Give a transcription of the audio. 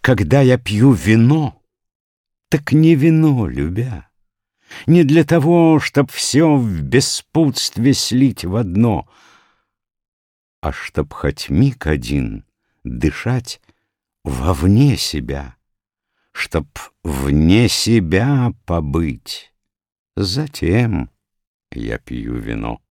Когда я пью вино, так не вино любя, Не для того, чтоб все в беспутстве слить в одно, А чтоб хоть миг один дышать вовне себя, Чтоб вне себя побыть, затем я пью вино.